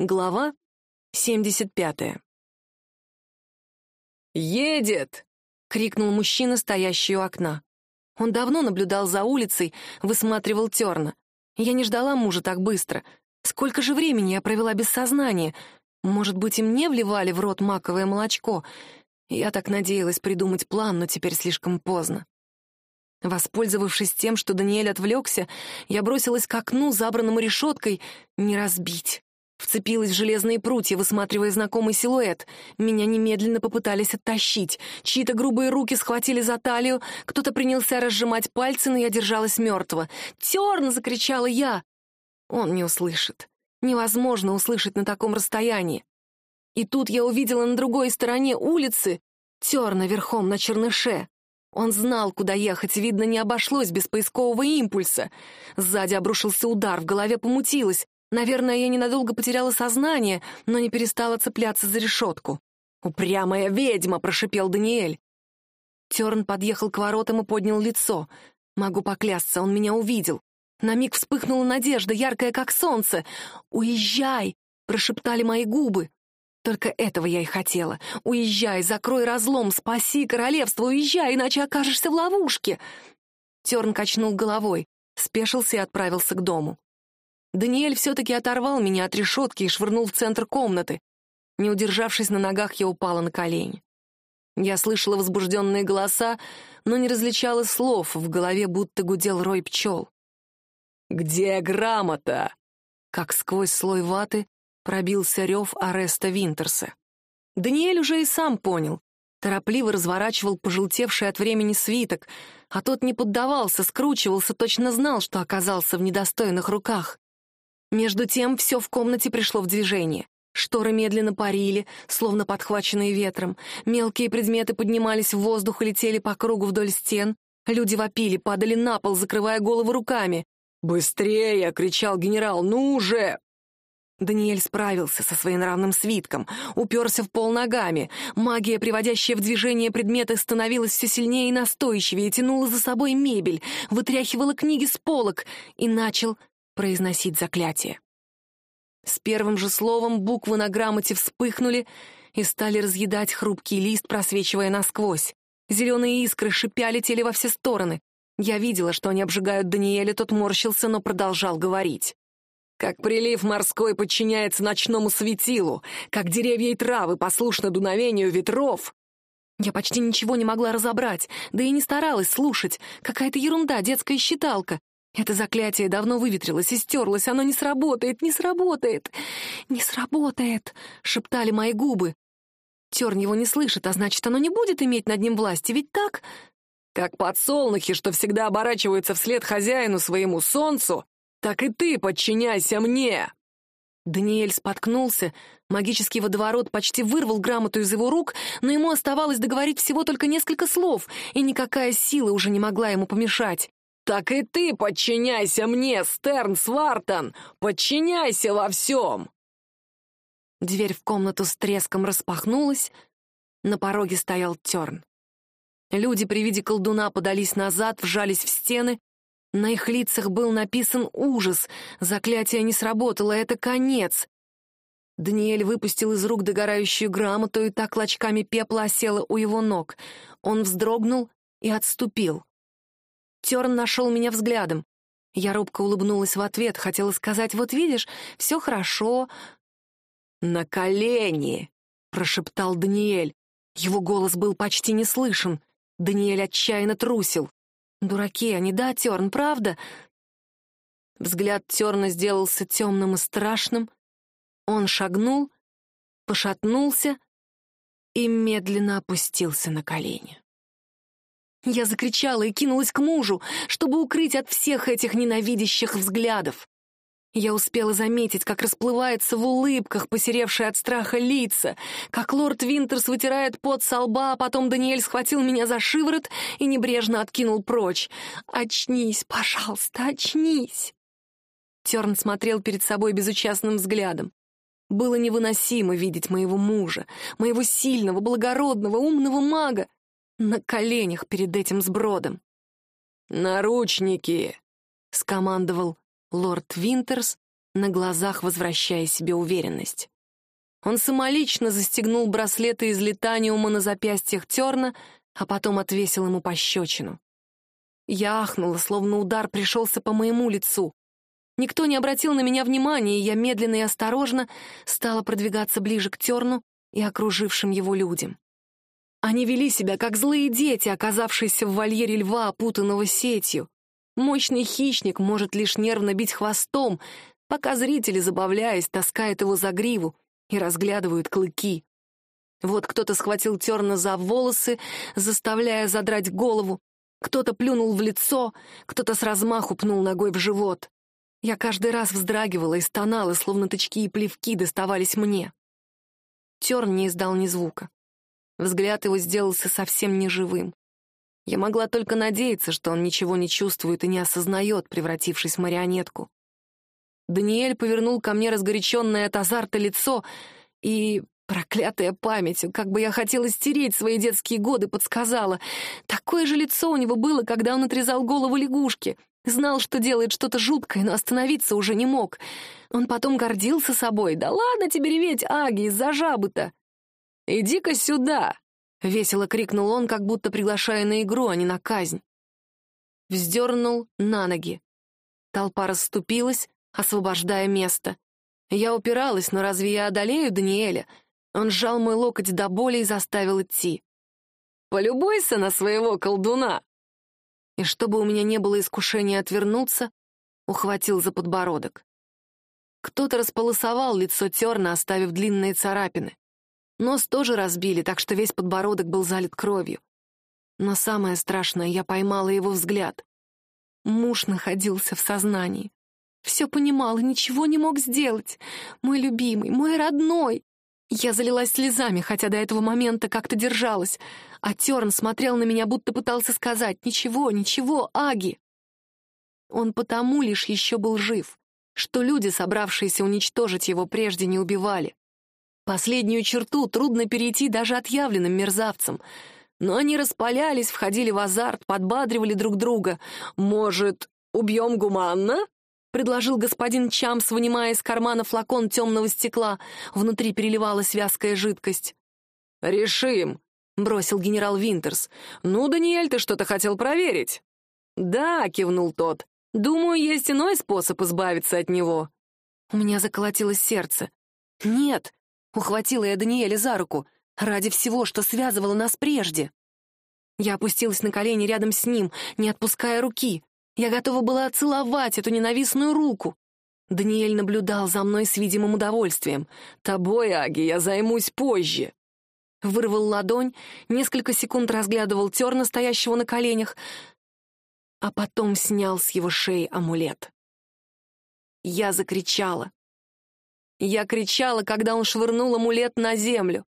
Глава 75. «Едет!» — крикнул мужчина, стоящий у окна. Он давно наблюдал за улицей, высматривал терна. Я не ждала мужа так быстро. Сколько же времени я провела без сознания? Может быть, и мне вливали в рот маковое молочко? Я так надеялась придумать план, но теперь слишком поздно. Воспользовавшись тем, что Даниэль отвлекся, я бросилась к окну, забранному решеткой, не разбить. Вцепилась в железные прутья, высматривая знакомый силуэт. Меня немедленно попытались оттащить. Чьи-то грубые руки схватили за талию, кто-то принялся разжимать пальцы, но я держалась мертво. «Терн!» — закричала я. Он не услышит. Невозможно услышать на таком расстоянии. И тут я увидела на другой стороне улицы Терна верхом на черныше. Он знал, куда ехать, видно, не обошлось без поискового импульса. Сзади обрушился удар, в голове помутилось. Наверное, я ненадолго потеряла сознание, но не перестала цепляться за решетку. «Упрямая ведьма!» — прошипел Даниэль. Терн подъехал к воротам и поднял лицо. Могу поклясться, он меня увидел. На миг вспыхнула надежда, яркая как солнце. «Уезжай!» — прошептали мои губы. Только этого я и хотела. «Уезжай, закрой разлом, спаси королевство, уезжай, иначе окажешься в ловушке!» Терн качнул головой, спешился и отправился к дому. Даниэль все-таки оторвал меня от решетки и швырнул в центр комнаты. Не удержавшись на ногах, я упала на колени. Я слышала возбужденные голоса, но не различала слов, в голове будто гудел рой пчел. «Где грамота?» Как сквозь слой ваты пробился рев Ареста Винтерса. Даниэль уже и сам понял. Торопливо разворачивал пожелтевший от времени свиток, а тот не поддавался, скручивался, точно знал, что оказался в недостойных руках. Между тем все в комнате пришло в движение. Шторы медленно парили, словно подхваченные ветром. Мелкие предметы поднимались в воздух и летели по кругу вдоль стен. Люди вопили, падали на пол, закрывая головы руками. «Быстрее!» — кричал генерал. «Ну уже!» Даниэль справился со своим свитком, уперся в пол ногами. Магия, приводящая в движение предметы, становилась все сильнее и настойчивее, тянула за собой мебель, вытряхивала книги с полок и начал произносить заклятие. С первым же словом буквы на грамоте вспыхнули и стали разъедать хрупкий лист, просвечивая насквозь. Зеленые искры шипя летели во все стороны. Я видела, что они обжигают Даниэля, тот морщился, но продолжал говорить. Как прилив морской подчиняется ночному светилу, как деревья и травы послушны дуновению ветров. Я почти ничего не могла разобрать, да и не старалась слушать. Какая-то ерунда, детская считалка. Это заклятие давно выветрилось и стерлось, оно не сработает, не сработает, не сработает, шептали мои губы. Терн его не слышит, а значит, оно не будет иметь над ним власти, ведь так? Как подсолнухи, что всегда оборачиваются вслед хозяину своему солнцу, так и ты подчиняйся мне!» Даниэль споткнулся, магический водоворот почти вырвал грамоту из его рук, но ему оставалось договорить всего только несколько слов, и никакая сила уже не могла ему помешать. «Так и ты подчиняйся мне, Стерн Свартон! Подчиняйся во всем!» Дверь в комнату с треском распахнулась, на пороге стоял Терн. Люди при виде колдуна подались назад, вжались в стены. На их лицах был написан ужас. Заклятие не сработало, это конец. Даниэль выпустил из рук догорающую грамоту, и так клочками пепла осела у его ног. Он вздрогнул и отступил. Терн нашел меня взглядом. Я робко улыбнулась в ответ, хотела сказать, вот видишь, все хорошо. «На колени!» — прошептал Даниэль. Его голос был почти не слышен. Даниэль отчаянно трусил. «Дураки они, да, Терн, правда?» Взгляд Терна сделался темным и страшным. Он шагнул, пошатнулся и медленно опустился на колени. Я закричала и кинулась к мужу, чтобы укрыть от всех этих ненавидящих взглядов. Я успела заметить, как расплывается в улыбках посеревшие от страха лица, как лорд Винтерс вытирает пот со лба, а потом Даниэль схватил меня за шиворот и небрежно откинул прочь. «Очнись, пожалуйста, очнись!» Терн смотрел перед собой безучастным взглядом. Было невыносимо видеть моего мужа, моего сильного, благородного, умного мага, на коленях перед этим сбродом. «Наручники!» — скомандовал лорд Винтерс, на глазах возвращая себе уверенность. Он самолично застегнул браслеты из литаниума на запястьях Терна, а потом отвесил ему пощечину. Я ахнула, словно удар пришелся по моему лицу. Никто не обратил на меня внимания, и я медленно и осторожно стала продвигаться ближе к Терну и окружившим его людям. Они вели себя, как злые дети, оказавшиеся в вольере льва, опутанного сетью. Мощный хищник может лишь нервно бить хвостом, пока зрители, забавляясь, таскают его за гриву и разглядывают клыки. Вот кто-то схватил Терна за волосы, заставляя задрать голову, кто-то плюнул в лицо, кто-то с размаху пнул ногой в живот. Я каждый раз вздрагивала и стонала, словно тычки и плевки доставались мне. Терн не издал ни звука. Взгляд его сделался совсем неживым. Я могла только надеяться, что он ничего не чувствует и не осознает, превратившись в марионетку. Даниэль повернул ко мне разгоряченное от азарта лицо, и проклятая память, как бы я хотела стереть свои детские годы, подсказала. Такое же лицо у него было, когда он отрезал голову лягушки. Знал, что делает что-то жуткое, но остановиться уже не мог. Он потом гордился собой. «Да ладно тебе реветь, Аги, из-за жабы-то!» «Иди-ка сюда!» — весело крикнул он, как будто приглашая на игру, а не на казнь. Вздернул на ноги. Толпа расступилась, освобождая место. Я упиралась, но разве я одолею Даниэля? Он сжал мой локоть до боли и заставил идти. «Полюбуйся на своего колдуна!» И чтобы у меня не было искушения отвернуться, ухватил за подбородок. Кто-то располосовал лицо терна, оставив длинные царапины. Нос тоже разбили, так что весь подбородок был залит кровью. Но самое страшное, я поймала его взгляд. Муж находился в сознании. Все понимал и ничего не мог сделать. Мой любимый, мой родной. Я залилась слезами, хотя до этого момента как-то держалась. А Терн смотрел на меня, будто пытался сказать «Ничего, ничего, Аги». Он потому лишь еще был жив, что люди, собравшиеся уничтожить его, прежде не убивали. Последнюю черту трудно перейти даже отъявленным мерзавцам. Но они распалялись, входили в азарт, подбадривали друг друга. «Может, убьем гуманно?» — предложил господин Чамс, вынимая из кармана флакон темного стекла. Внутри переливалась вязкая жидкость. «Решим», — бросил генерал Винтерс. «Ну, Даниэль, ты что-то хотел проверить?» «Да», — кивнул тот. «Думаю, есть иной способ избавиться от него». У меня заколотилось сердце. «Нет, Ухватила я Даниэля за руку, ради всего, что связывало нас прежде. Я опустилась на колени рядом с ним, не отпуская руки. Я готова была целовать эту ненавистную руку. Даниэль наблюдал за мной с видимым удовольствием. «Тобой, Аги, я займусь позже». Вырвал ладонь, несколько секунд разглядывал терна, стоящего на коленях, а потом снял с его шеи амулет. Я закричала. Я кричала, когда он швырнул амулет на землю.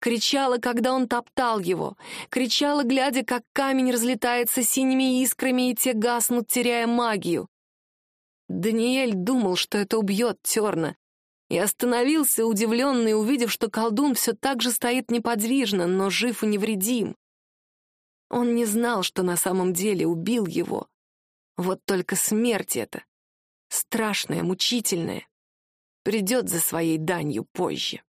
Кричала, когда он топтал его. Кричала, глядя, как камень разлетается синими искрами, и те гаснут, теряя магию. Даниэль думал, что это убьет Терна, и остановился, удивленный, увидев, что колдун все так же стоит неподвижно, но жив и невредим. Он не знал, что на самом деле убил его. Вот только смерть эта, страшная, мучительная, придет за своей данью позже.